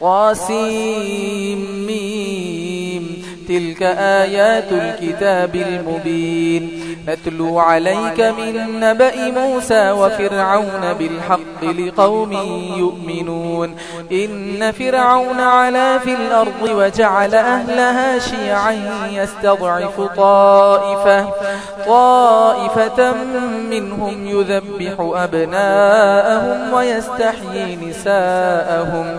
قاسم ميم تلك آيات الكتاب المبين. نتلو عليك من نبأ موسى وفرعون بالحق لقوم يؤمنون. إن فرعون على في الأرض وجعل أهلها شيعا يستضعف طائفة. طائفة منهم يذبح أبناءهم ويستحيي نساءهم.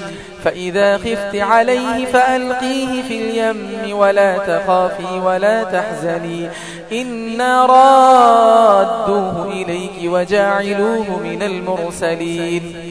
فإذا خفت عليه فألقيه في اليم ولا تخافي ولا تحزني إنا رادوه إليك وجعلوه من المرسلين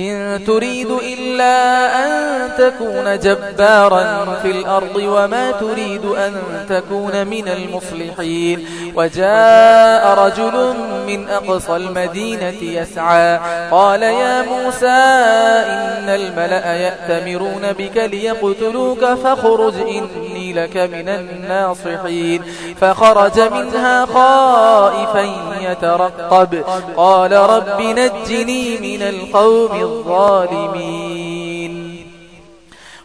إن تريد إلا أن تكون جبارا في الأرض وما تريد أن تكون من المصلحين وجاء رجل من أقصى المدينة يسعى قال يا موسى إن الملأ يأتمرون بك ليقتلوك فاخرج إني لك من الناصحين فخرج منها خائفين يترقب. قال رب نجني من القوم الظالمين.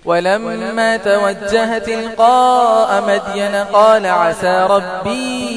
ولما توجه تلقاء مدين قال عسى ربي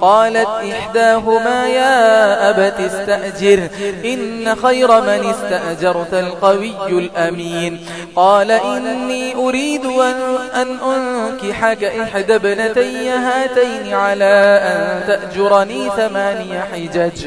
قالت إحداهما يا أبت استأجر إن خير من استأجرت القوي الأمين. قال إني أريد أن, أنكحك إحدى ابنتي هاتين على أن تأجرني ثماني حجج.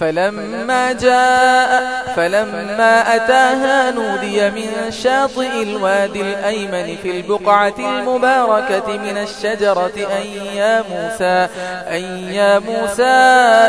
فلما جاء فلما أتاها نودي من شاطئ الوادي الأيمن في البقعة المباركة من الشجرة أن يا موسى, أن يا موسى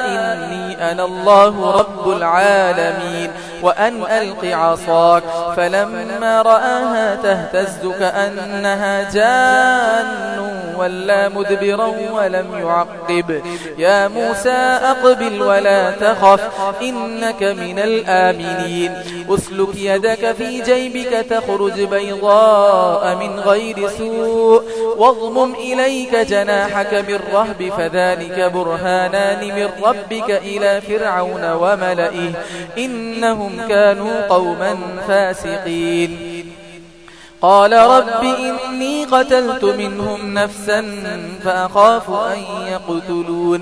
إني أنا الله رب العالمين وأن ألق عصاك. فلما رآها تهتز كأنها جان ولا مدبرا ولم يعقب. يا موسى أقبل ولا تخ تخف إنك من الآمنين. أسلك يدك في جيبك تخرج بيضاء من غير سوء. واضمم إليك جناحك بالرهب فذلك برهانان من ربك إلى فرعون وملئه. إنهم كانوا قوما فاسقين. قال رب إني قتلت منهم نفسا فأخاف أن يقتلون.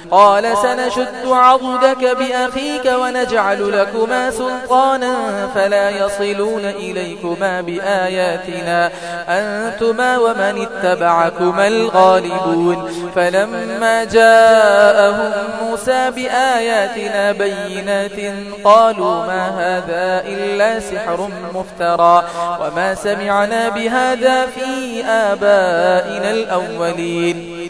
قال سنشد عضدك بأخيك ونجعل لكما سلطانا فلا يصلون إليكما بآياتنا أنتما ومن اتبعكما الغالبون فلما جاءهم موسى بآياتنا بينات قالوا ما هذا إلا سحر مفترى وما سمعنا بهذا في آبائنا الأولين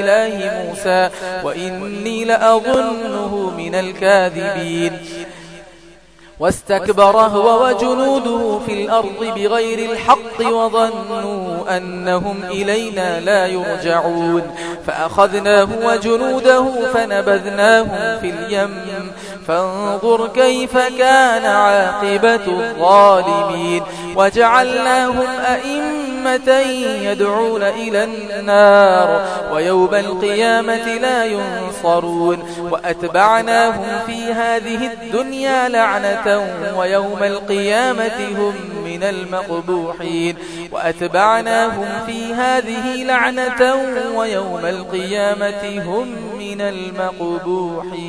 إله موسى وإني لأظنه من الكاذبين. واستكبر هو وجنوده في الأرض بغير الحق وظنوا أنهم إلينا لا يرجعون. فأخذناه وجنوده فنبذناهم في اليم. فانظر كيف كان عاقبة الظالمين. وجعلناهم أئمة أمة يدعون إلى النار ويوم القيامة لا ينصرون وأتبعناهم في هذه الدنيا لعنة ويوم القيامة هم من المقبوحين وأتبعناهم في هذه لعنة ويوم القيامة هم من المقبوحين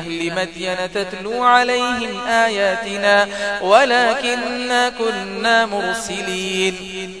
أهل مدين تتلو عليهم آياتنا ولكننا كنا مرسلين.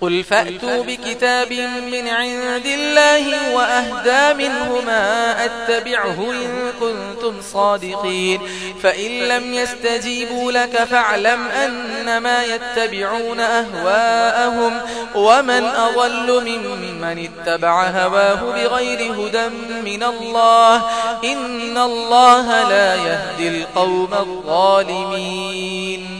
قل فأتوا بكتاب من عند الله وأهدى منهما أتبعه إن كنتم صادقين. فإن لم يستجيبوا لك فاعلم أنما يتبعون أهواءهم ومن أضل ممن اتبع هواه بغير هدى من الله. إن الله لا يهدي القوم الظالمين.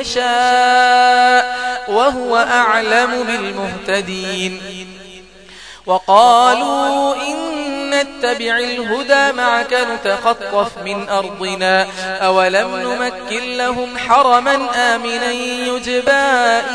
يشاء وهو أعلم بالمهتدين وقالوا إن نتبع الهدى معك نتخطف من أرضنا. أولم نمكن لهم حرما آمنا يجبى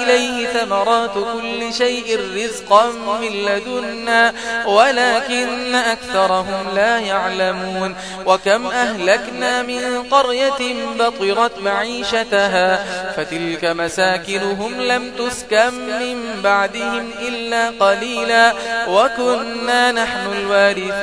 إليه ثمرات كل شيء رزقا من لدنا. ولكن أكثرهم لا يعلمون. وكم أهلكنا من قرية بطرت معيشتها. فتلك مساكنهم لم تسكن من بعدهم إلا قليلا. وكنا نحن الوارثين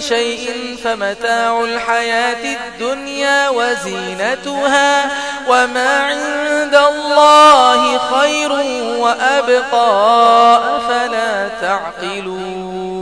شيء فمتاع الحياة الدنيا وزينتها وما عند الله خير وأبقى. فلا تعقلون